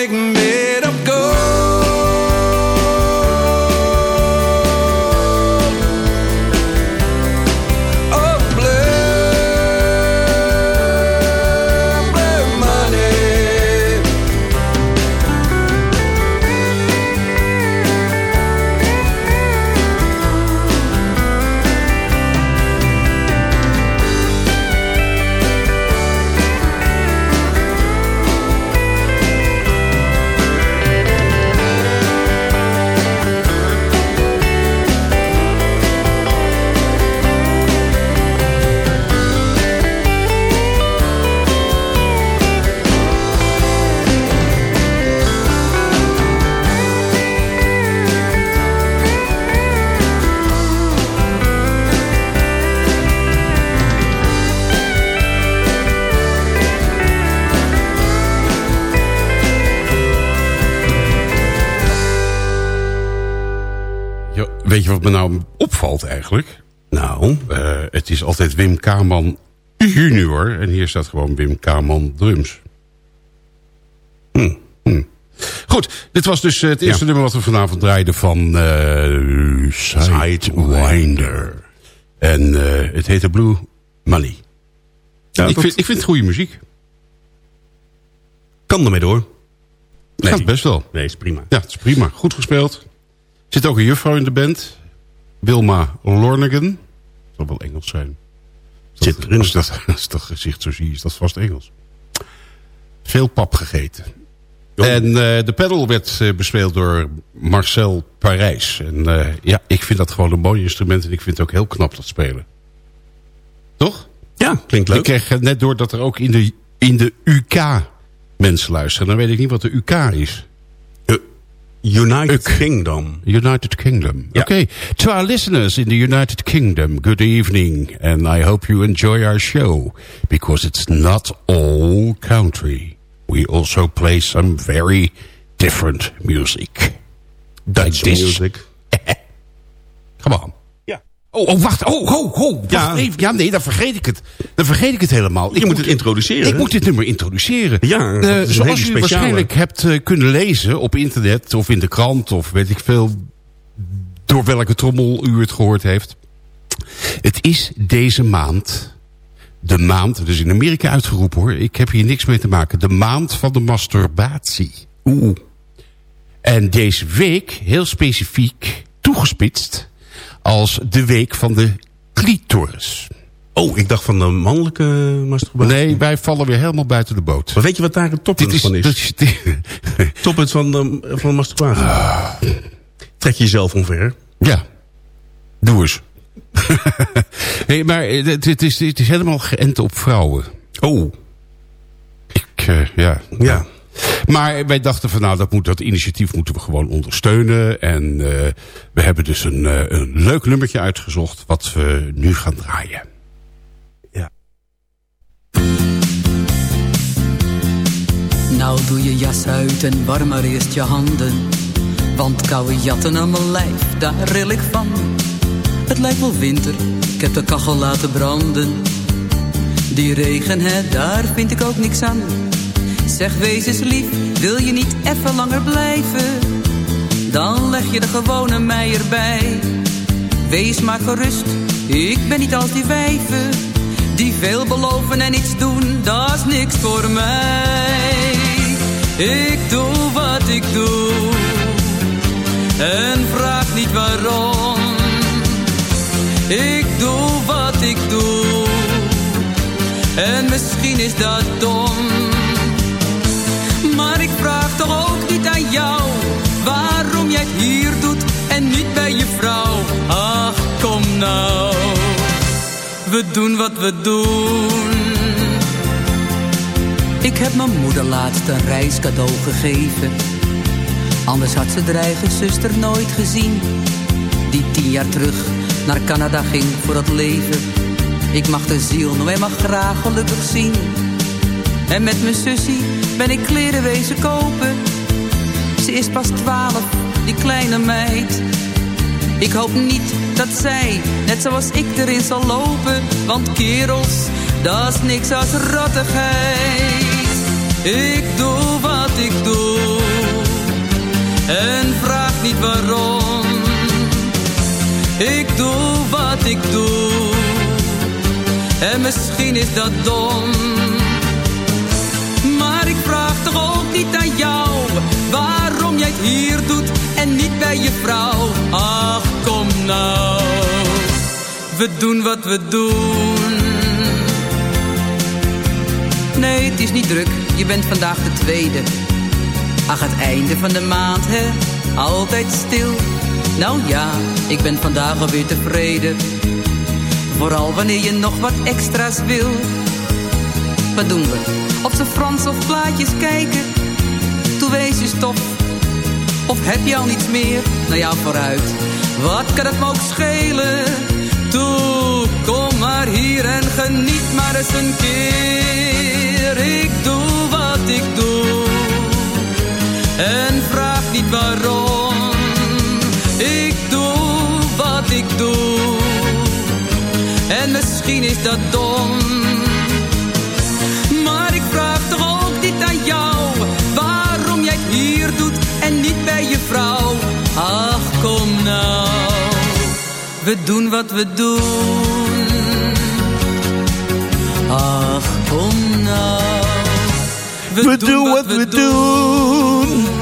make me Wim Kaman junior. En hier staat gewoon Wim Kaman drums. Hm, hm. Goed, dit was dus het eerste nummer wat we vanavond draaiden van uh, Sidewinder. En uh, het heette Blue Money. Ja, ik, vind, ik vind het goede muziek. kan ermee door. Nee. Gaat best wel. Nee, is prima. Ja, het is prima. Goed gespeeld. Zit ook een juffrouw in de band. Wilma Lornigan. Zal wel Engels zijn. Zit erin. Als, dat, als dat gezicht zo zie je, is dat vast Engels. Veel pap gegeten. En eh, de pedal werd eh, bespeeld door Marcel Parijs. En eh, ja, ik vind dat gewoon een mooi instrument. En ik vind het ook heel knap dat spelen. Toch? Ja, klinkt leuk. Ik kreeg net door dat er ook in de, in de UK mensen luisteren. Dan weet ik niet wat de UK is. United Uk. Kingdom. United Kingdom. Ja. Okay. To our listeners in the United Kingdom, good evening. And I hope you enjoy our show. Because it's not all country. We also play some very different music. Dutch Like this. music. Come on. Oh, oh wacht. Oh, oh, oh. Wacht Ja. even. Ja, nee, dan vergeet ik het. Dan vergeet ik het helemaal. Je Ik moet het introduceren. Ik moet dit nummer introduceren. Ja, dat is een hele zoals u speciale. waarschijnlijk hebt eh, kunnen lezen op internet of in de krant of weet ik veel door welke trommel u het gehoord heeft. Het is deze maand, de maand, is in Amerika uitgeroepen hoor, ik heb hier niks mee te maken, de maand van de masturbatie. Oeh. En deze week, heel specifiek, toegespitst als de week van de clitoris. Oh, ik dacht van de mannelijke masturbatie. Nee, wij vallen weer helemaal buiten de boot. Maar weet je wat daar het toppunt is, van is? is, Toppunt van de, van de masturbatie. Ah. Trek je jezelf omver. ja, doe eens. nee, maar eh, het, het, is, het is helemaal geënt op vrouwen. Oh, Ik, eh, ja. ja. Maar wij dachten van nou, dat, moet, dat initiatief moeten we gewoon ondersteunen. En eh, we hebben dus een, eh, een leuk nummertje uitgezocht wat we nu gaan draaien. ja. Nou doe je jas uit en warm maar eerst je handen. Want koude jatten aan mijn lijf, daar ril ik van. Het lijkt wel winter, ik heb de kachel laten branden. Die regen, hè, daar vind ik ook niks aan. Zeg, wees eens lief, wil je niet even langer blijven? Dan leg je de gewone mei erbij. Wees maar gerust, ik ben niet als die wijven. Die veel beloven en niets doen, dat is niks voor mij. Ik doe wat ik doe en vraag niet waarom. Ik doe wat ik doe en misschien is dat dom. Ik vraag toch ook niet aan jou waarom jij het hier doet en niet bij je vrouw. Ach, kom nou, we doen wat we doen. Ik heb mijn moeder laatst een reiscadeau gegeven. Anders had ze de eigen zuster nooit gezien. Die tien jaar terug naar Canada ging voor het leven. Ik mag de ziel nog eenmaal graag gelukkig zien. En met mijn sussie ben ik kleren wezen kopen. Ze is pas twaalf, die kleine meid. Ik hoop niet dat zij, net zoals ik, erin zal lopen. Want kerels, dat is niks als rottigheid. Ik doe wat ik doe. En vraag niet waarom. Ik doe wat ik doe. En misschien is dat dom. Niet aan jou. Waarom jij het hier doet en niet bij je vrouw. Ach, kom nou. We doen wat we doen. Nee, het is niet druk. Je bent vandaag de tweede. Ach, het einde van de maand, hè? Altijd stil. Nou ja, ik ben vandaag alweer tevreden. Vooral wanneer je nog wat extra's wil. Wat doen we? Op z'n Frans of plaatjes kijken? Toen wees je stof. Of heb je al niets meer? Nou ja, vooruit. Wat kan het me ook schelen? Toe, kom maar hier en geniet maar eens een keer. Ik doe wat ik doe. En vraag niet waarom. Ik doe wat ik doe. En misschien is dat dom. Ach, kom nou. We doen wat we doen. Ach, kom nou. We, doen wat we doen.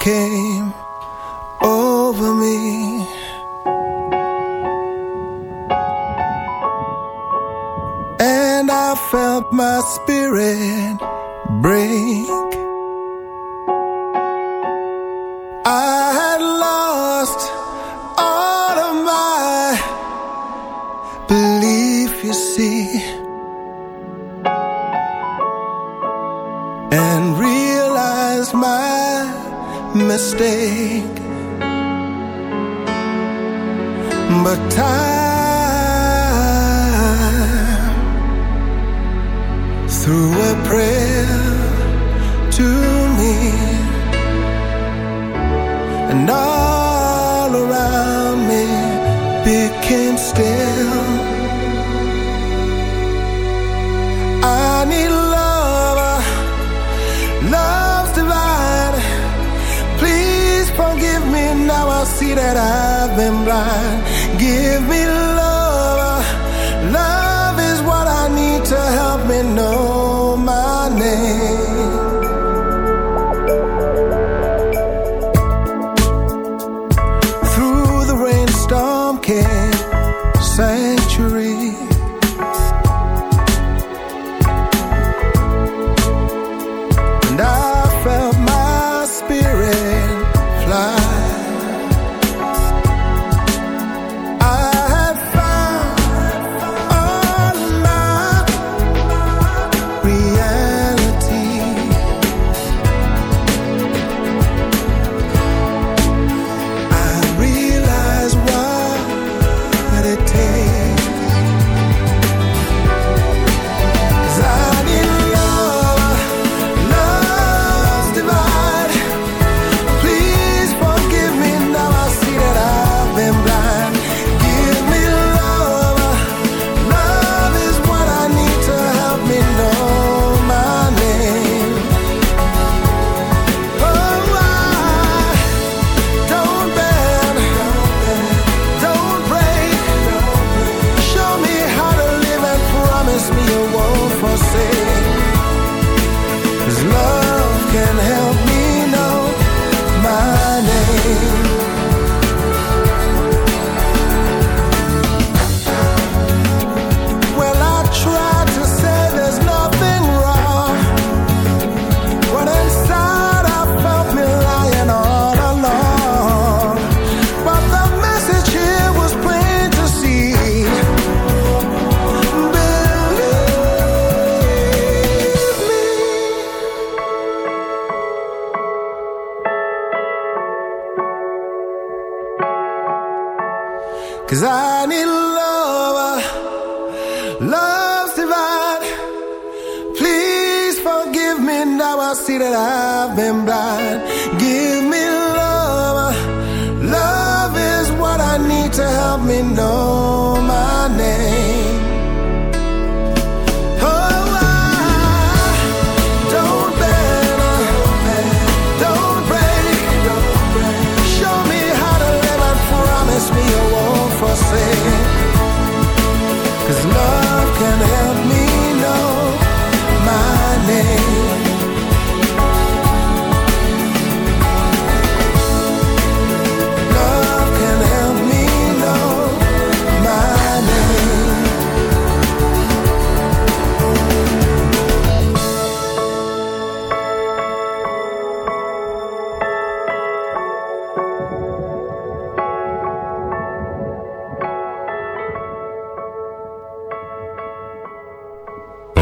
Came over me. And I felt my spirit break. I had lost mistake. But time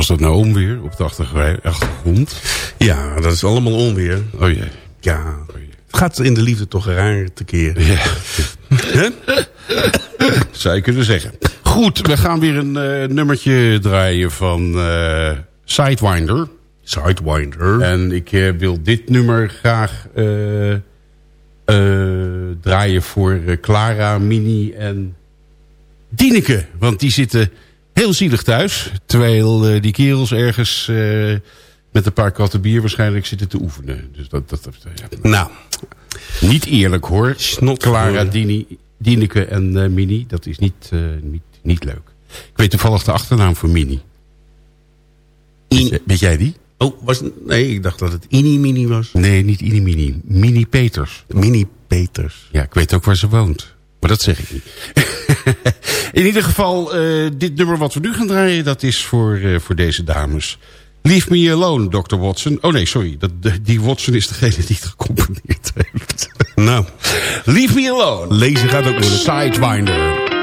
Was dat nou onweer op de achtergrond? Ja, dat is allemaal onweer. Oh jee. Ja, het gaat in de liefde toch raar tekeer. Ja, Hè? zou je kunnen zeggen. Goed, we gaan weer een eh, nummertje draaien van eh, Sidewinder. Sidewinder. En ik eh, wil dit nummer graag draaien voor Clara, Mini en Dieneke. Want die zitten heel zielig thuis. Terwijl eh, die kerels ergens eh, met een paar katten bier waarschijnlijk zitten te oefenen. Dus dat, dat, ja. Nou, Niet eerlijk hoor. Snot Clara, Dini, Dieneke en eh, Mini. Dat is niet, niet, niet leuk. Ik weet toevallig de achternaam voor Mini. Weet, jij- weet jij die? Oh, was nee, ik dacht dat het Ini Mini was. Nee, niet Ini Mini. Mini Peters. Mini Peters. Ja, ik weet ook waar ze woont. Maar dat zeg ik niet. In ieder geval, eh, dit nummer wat we nu gaan draaien... dat is voor, eh, voor deze dames. Leave me alone, Dr. Watson. Oh nee, sorry. Dat, die Watson is degene die het gecomponeerd heeft. Nou, Leave me alone. lezen gaat ook moeilijk. Sidewinder.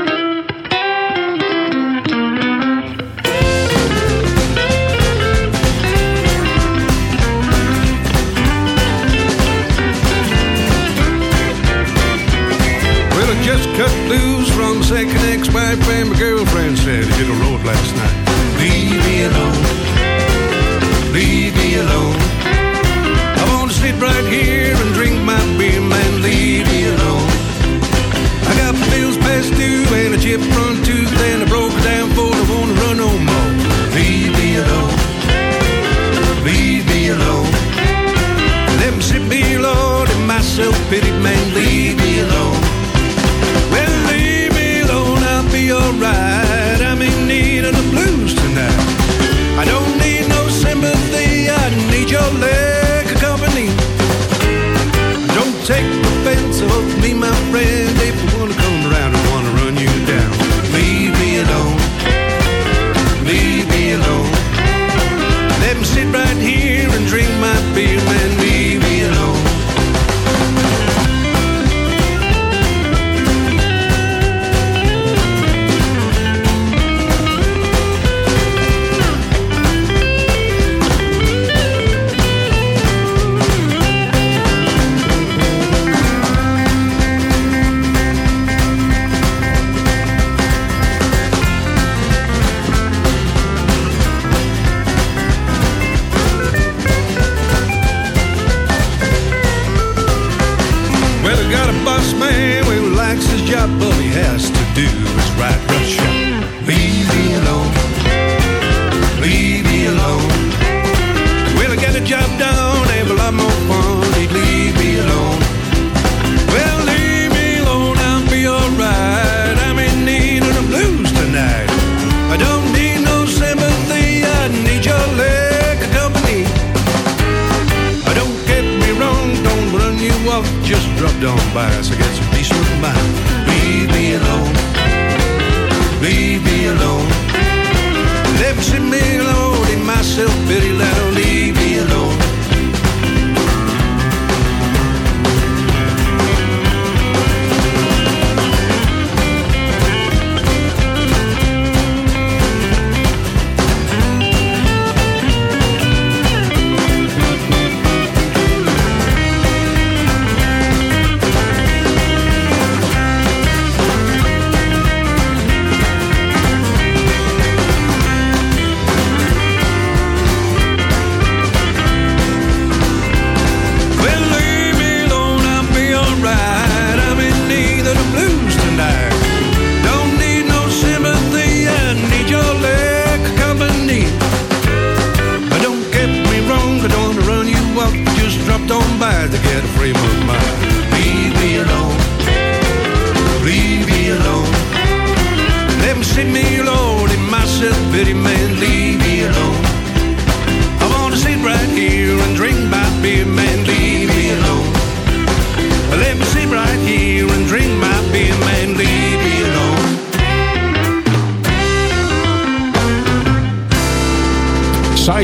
Just drop down by us. I got some peace of mine. Leave me alone. Leave me alone. Let me alone in my self-pity loud. Leave me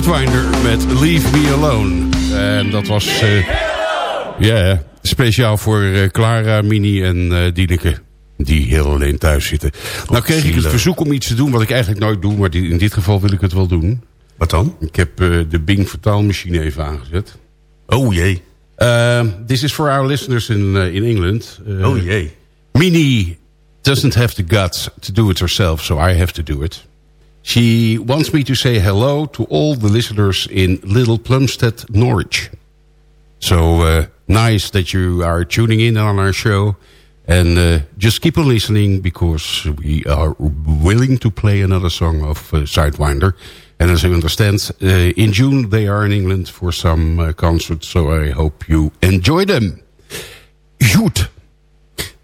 Sidewinder met Leave Me Alone. En dat was... eh, Ja, speciaal voor eh, Clara, Mini en eh Dieneke. Die heel alleen thuis zitten. nou kreeg ik het verzoek om iets te doen wat ik eigenlijk nooit doe. Maar die- in dit geval wil ik het wel doen. Wat dan? Ik heb de Bing vertaalmachine even aangezet. Oh jee. Uh, this is for our listeners in, uh, in England. Uh, Oh jee. Minnie doesn't have the guts to do it herself, so I have to do it. She wants me to say hello to all the listeners in Little Plumstead, Norwich. So uh, nice that you are tuning in on our show. And uh, just keep on listening because we are willing to play another song of uh, Sidewinder. And as you understand, uh, in June they are in England for some uh, concerts. So I hope you enjoy them. Goed.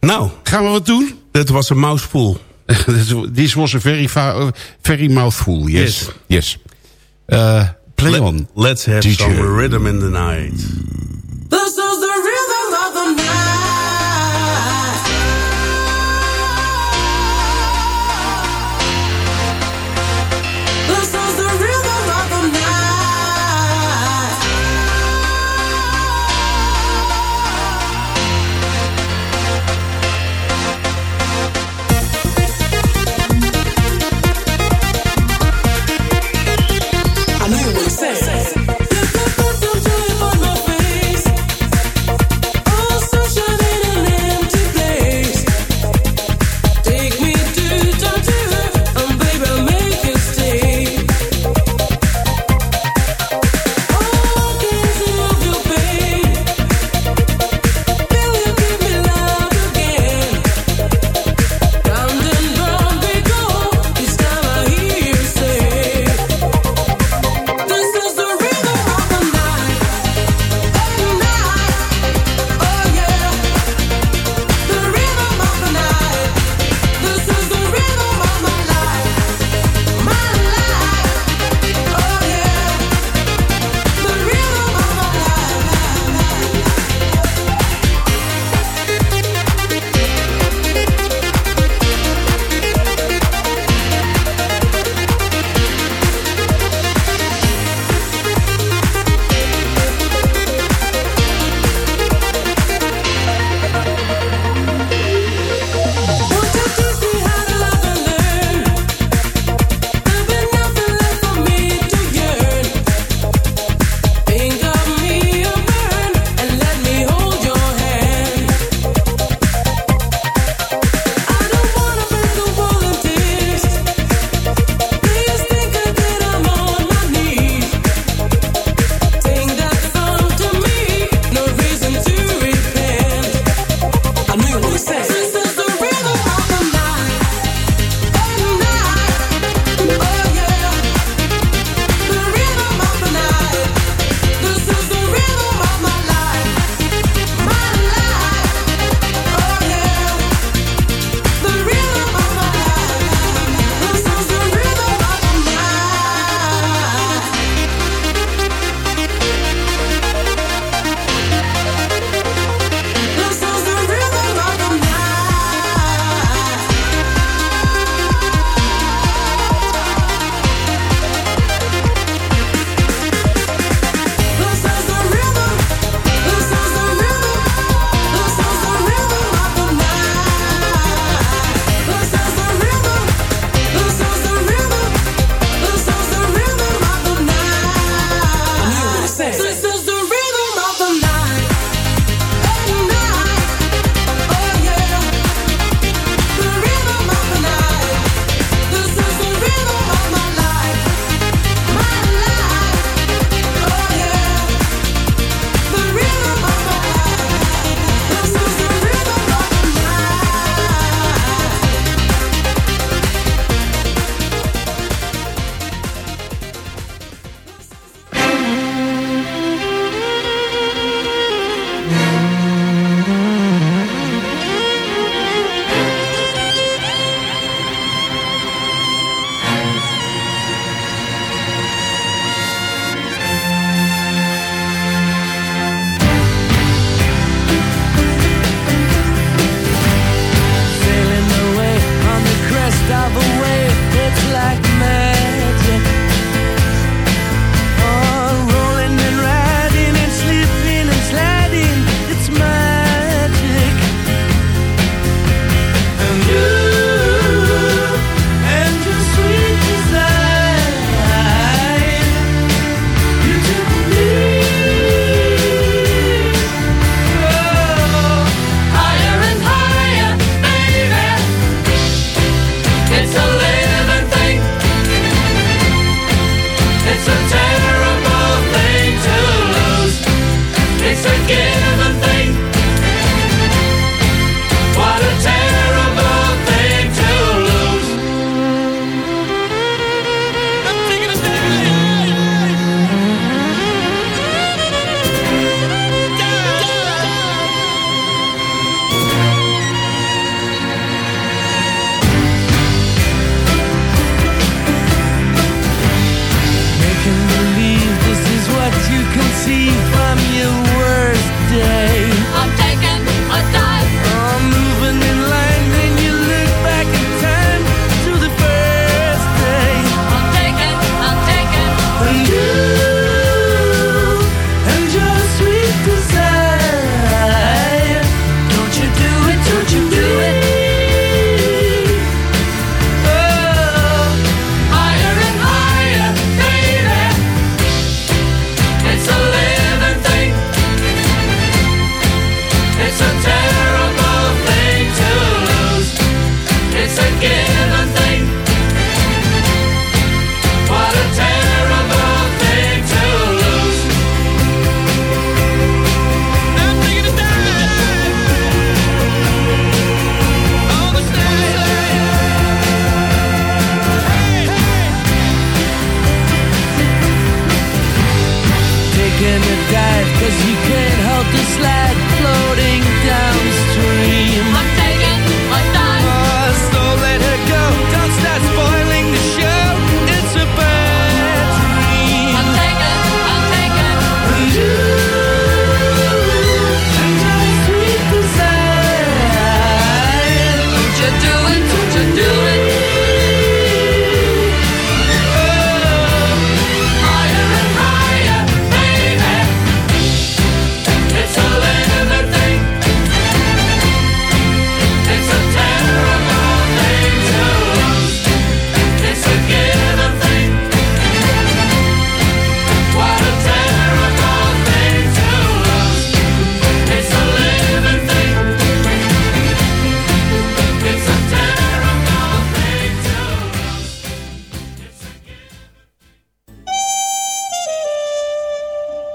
Nou, Gaan we wat doen? dat was een mouthful. This was a very, very mouthful, yes. Yes. Yes. Uh, Play Let- on. Let's have DJ. some rhythm in the night.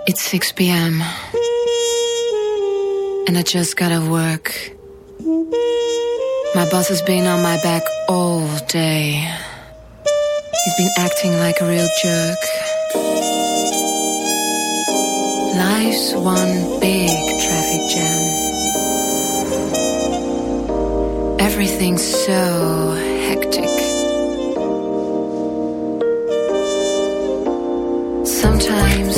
It's 6 p.m. And I just gotta work. My boss has been on my back all day. He's been acting like a real jerk. Life's one big traffic jam. Everything's so hectic. Sometimes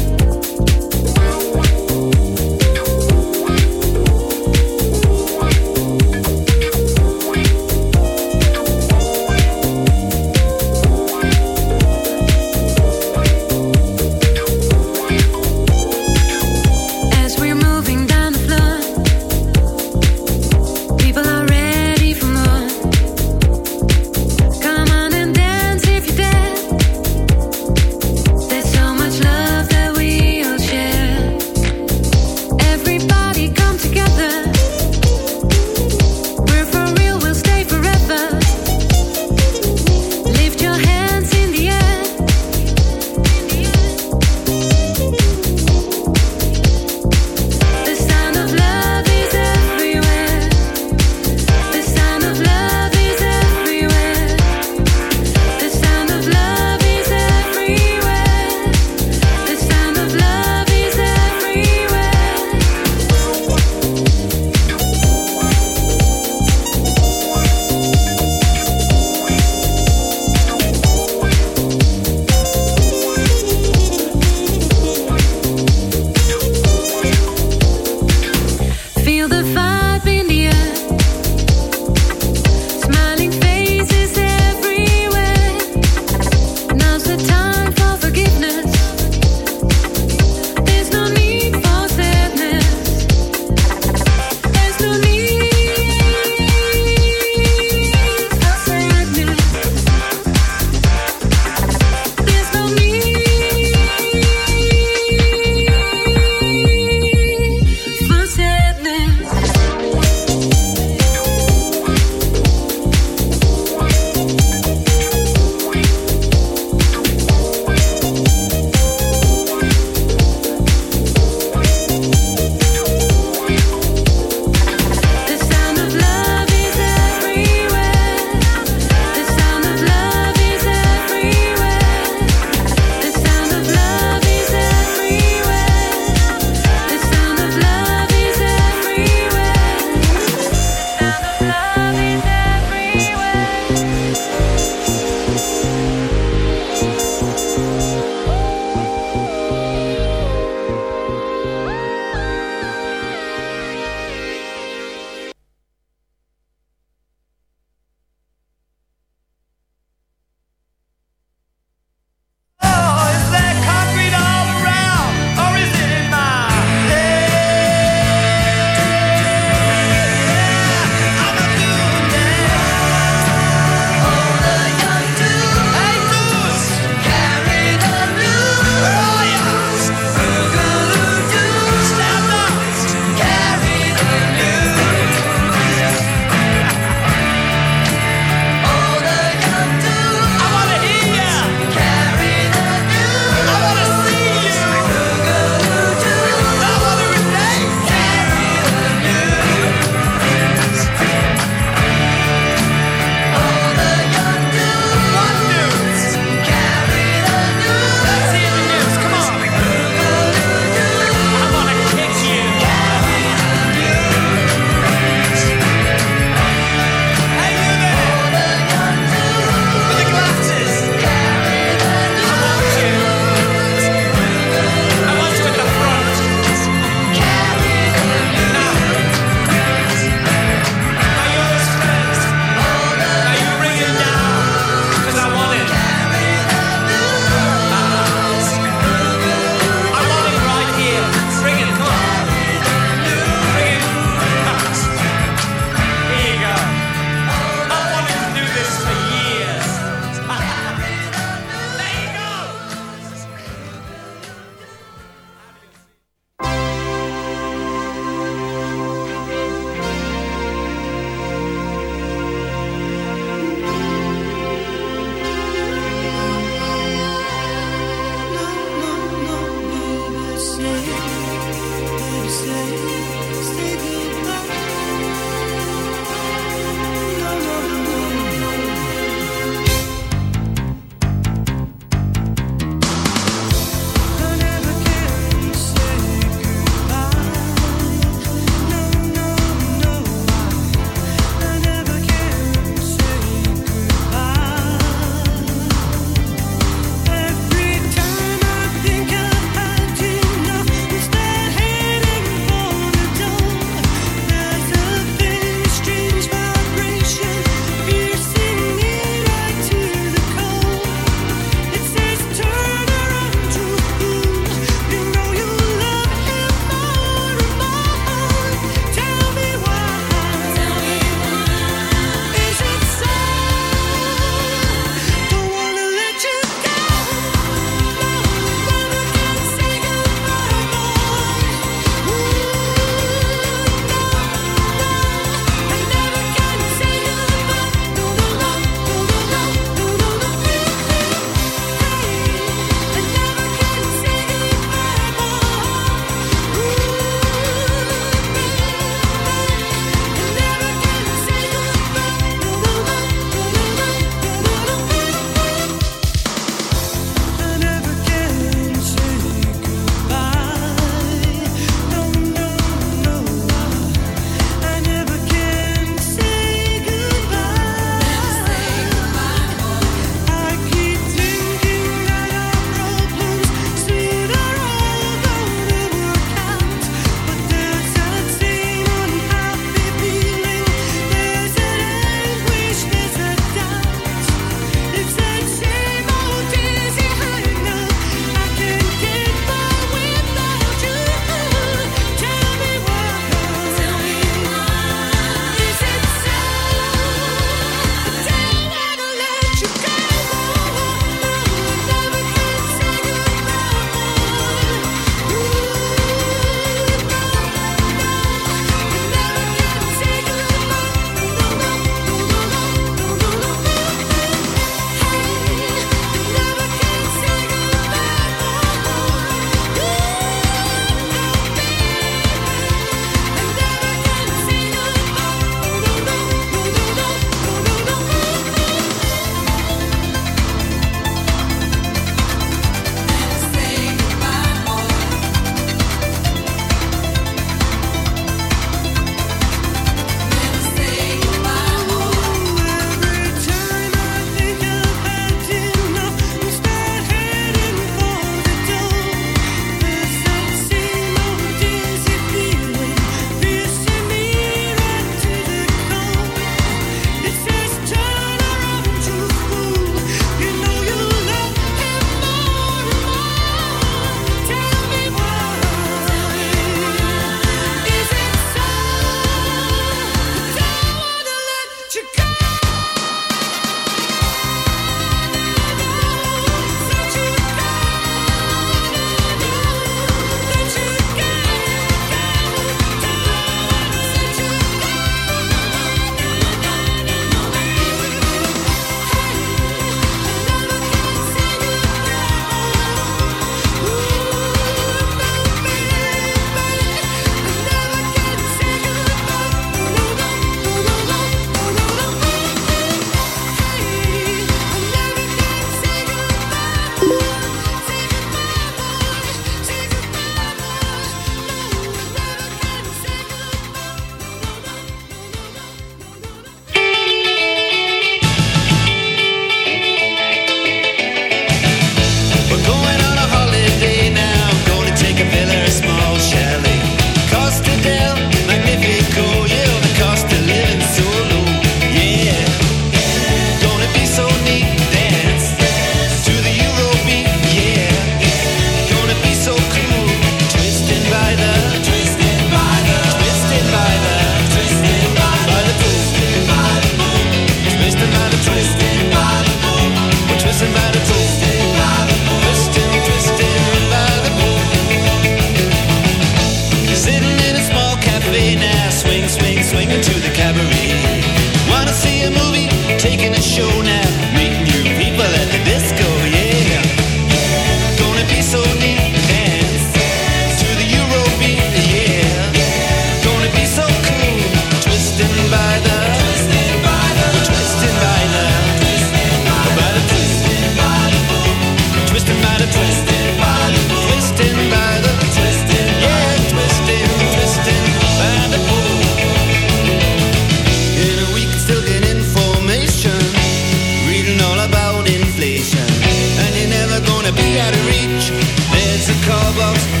problems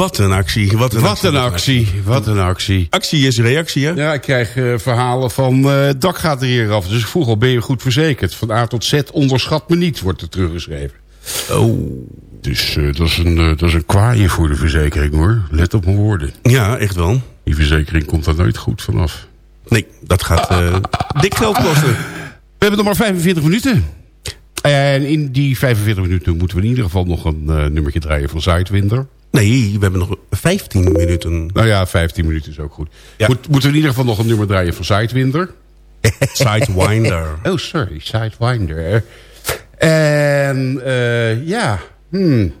Wat een actie. Wat een Wat actie. een actie, wat een actie. Actie is reactie, hè? Ja, ik krijg eh, verhalen van eh, het dak gaat er hier af. Dus ik vroeg al, ben je goed verzekerd? Van A tot Z, onderschat me niet, wordt er teruggeschreven. Oh. Dus eh, dat, is een, dat is een kwaaie voor de verzekering, hoor. Let op mijn woorden. Ja, echt wel. Die verzekering komt er nooit goed vanaf. Nee, dat gaat dik geld kosten. We hebben nog maar 45 minuten. En in die 45 minuten moeten we in ieder geval nog een nummertje draaien van Zuidwinder. Nee, we hebben nog 15 minuten. Nou ja, 15 minuten is ook goed. Ja. Moet, moeten we in ieder geval nog een nummer draaien van Zuidwinder. Sidewinder. Oh, sorry, Sidewinder. En eh, ja, hmm.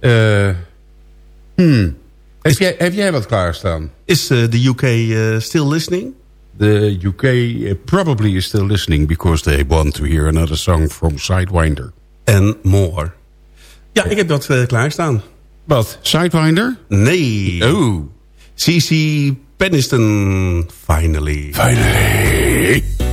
Eh, hmm. Heb, jij, heb jij wat klaarstaan? Is eh, de UK still listening? The UK uh, probably is still listening because they want to hear another song from Sidewinder. En more. Ja, ik heb dat eh, klaarstaan. Wat? Sidewinder? Nee. Oh. CC Peniston, finally. Finally.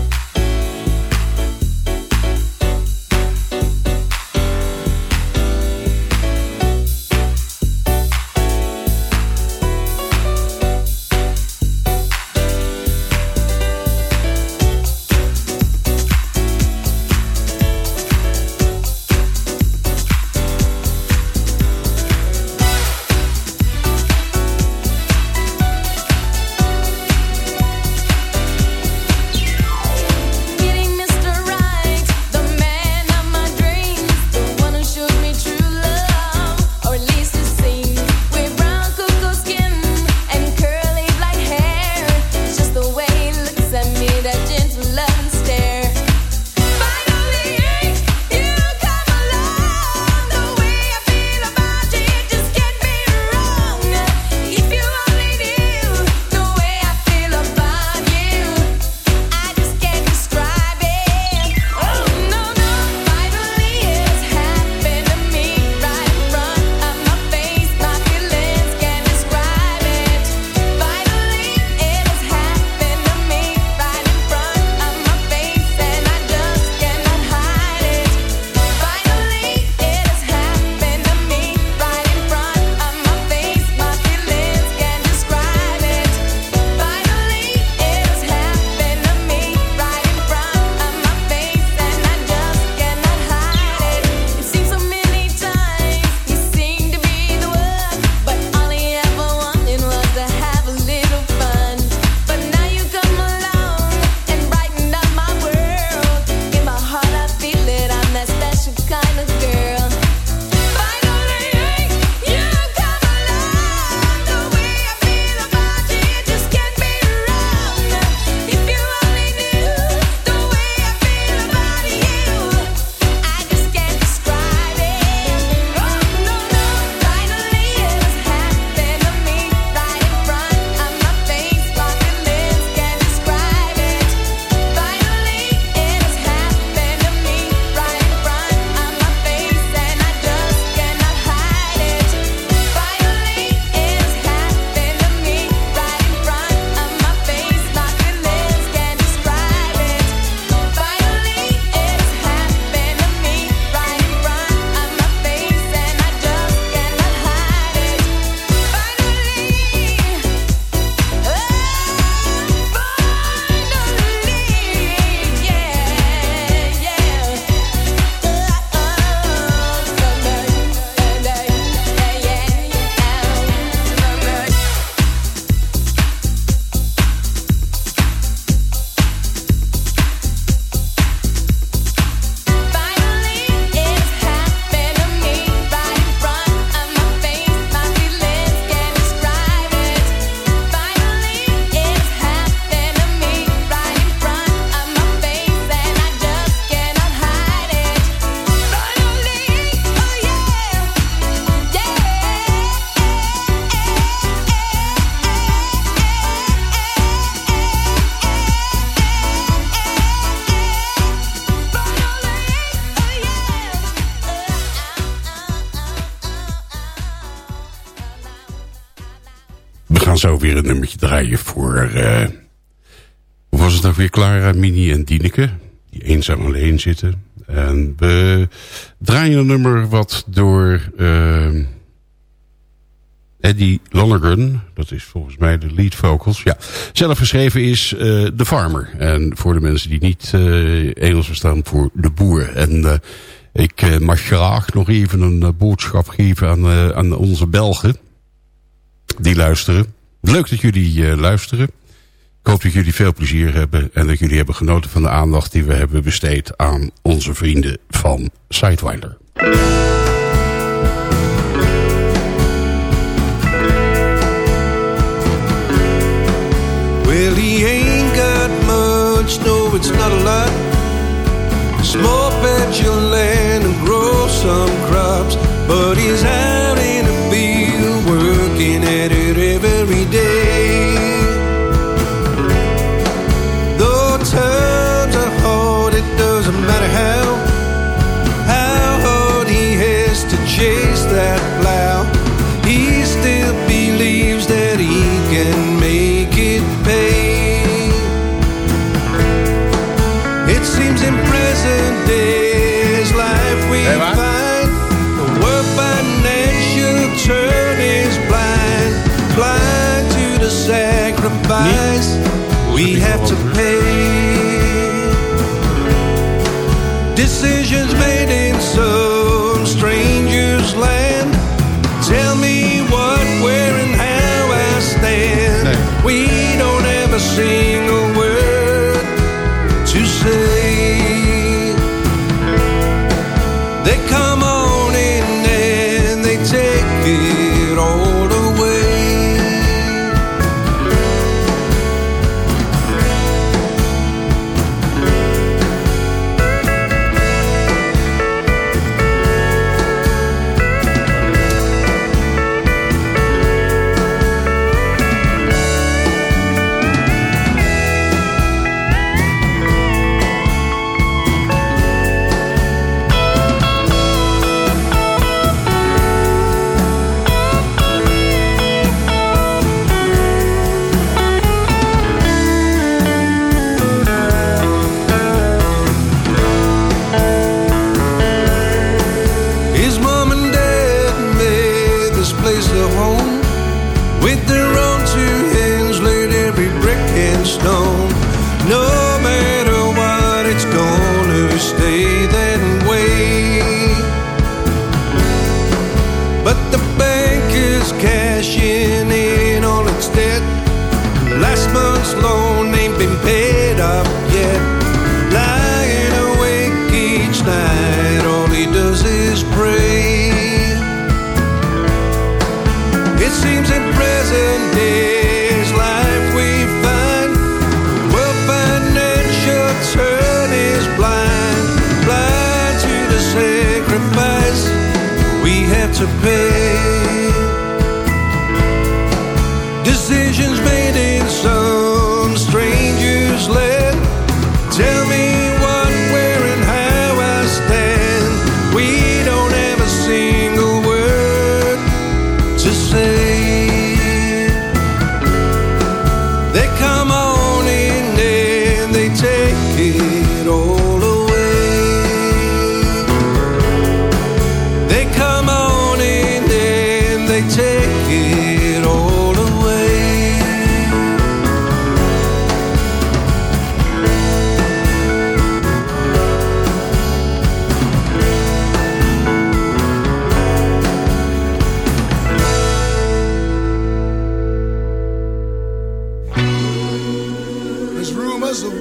Draaien voor... eh hoe was het nog weer? Clara, Mini en Dieneke. Die eenzaam alleen zitten. En we draaien een nummer wat door eh, Eddie Lonergan... dat is volgens mij de lead vocals... Ja, zelf geschreven is eh The Farmer. En voor de mensen die niet eh, Engels verstaan, voor de boer. En eh, ik mag graag nog even een boodschap geven aan, aan onze Belgen... die luisteren. Leuk dat jullie eh, luisteren. Ik hoop dat jullie veel plezier hebben en dat jullie hebben genoten van de aandacht die we hebben besteed aan onze vrienden van Sidewinder. Much, it's not a lot. Land and grow some crops, but working at we have to pay.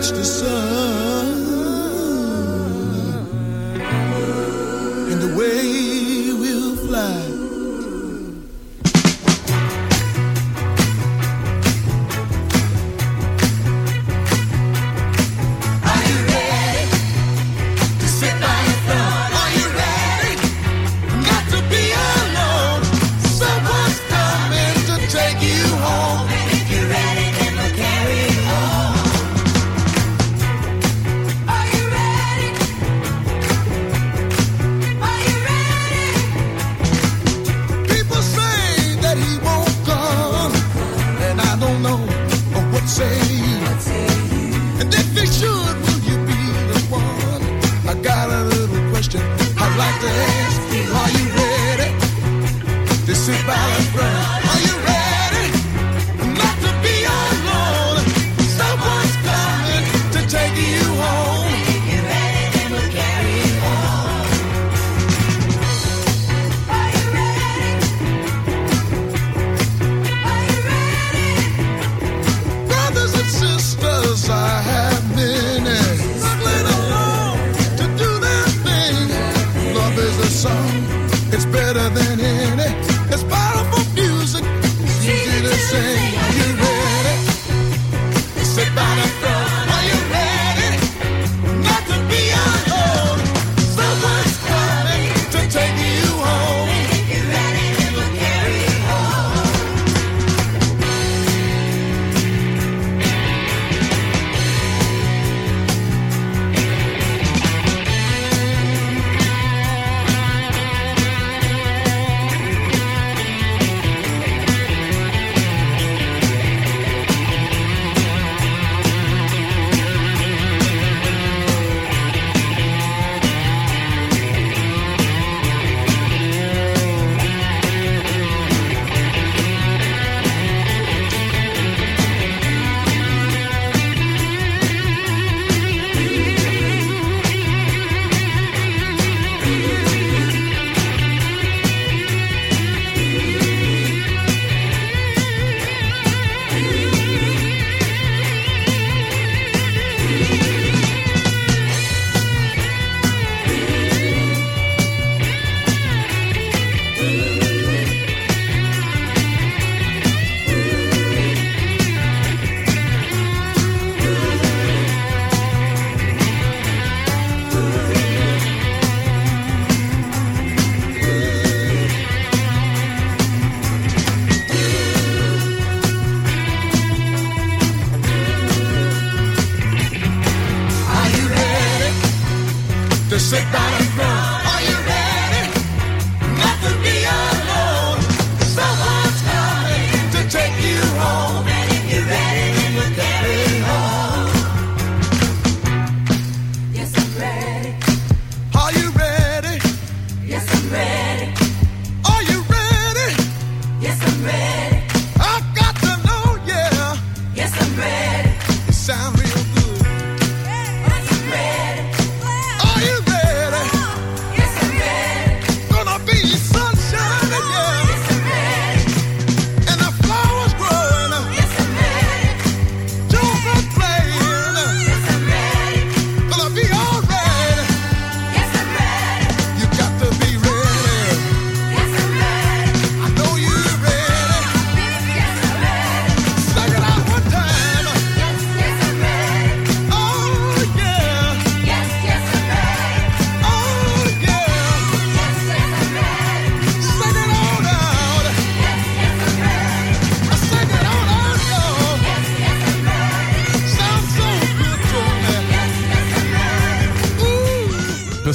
catch the sun sun. It's better than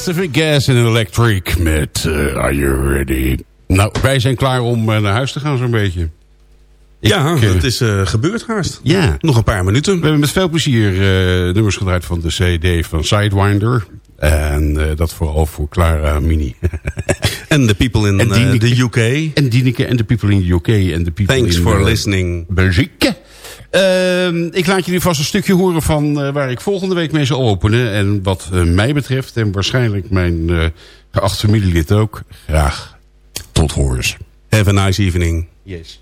Pacific Gas and Electric met eh, Are You Ready? Nou, wij zijn klaar om eh, naar huis te gaan zo'n beetje. Ja, Ik, eh, dat is gebeurd haast. Ja. Nog een paar minuten. We hebben met veel plezier eh, nummers gedraaid van de CD van Sidewinder. En dat vooral voor Clara Mini. En de people in de UK. en Dineke en de people in the UK en de people Thanks in for listening. Belgique. Ehm, ik laat jullie vast een stukje horen van eh, waar ik volgende week mee zal openen. En wat eh, mij betreft, en waarschijnlijk mijn eh geachte familielid ook, graag tot hoors. Have a nice evening. Yes.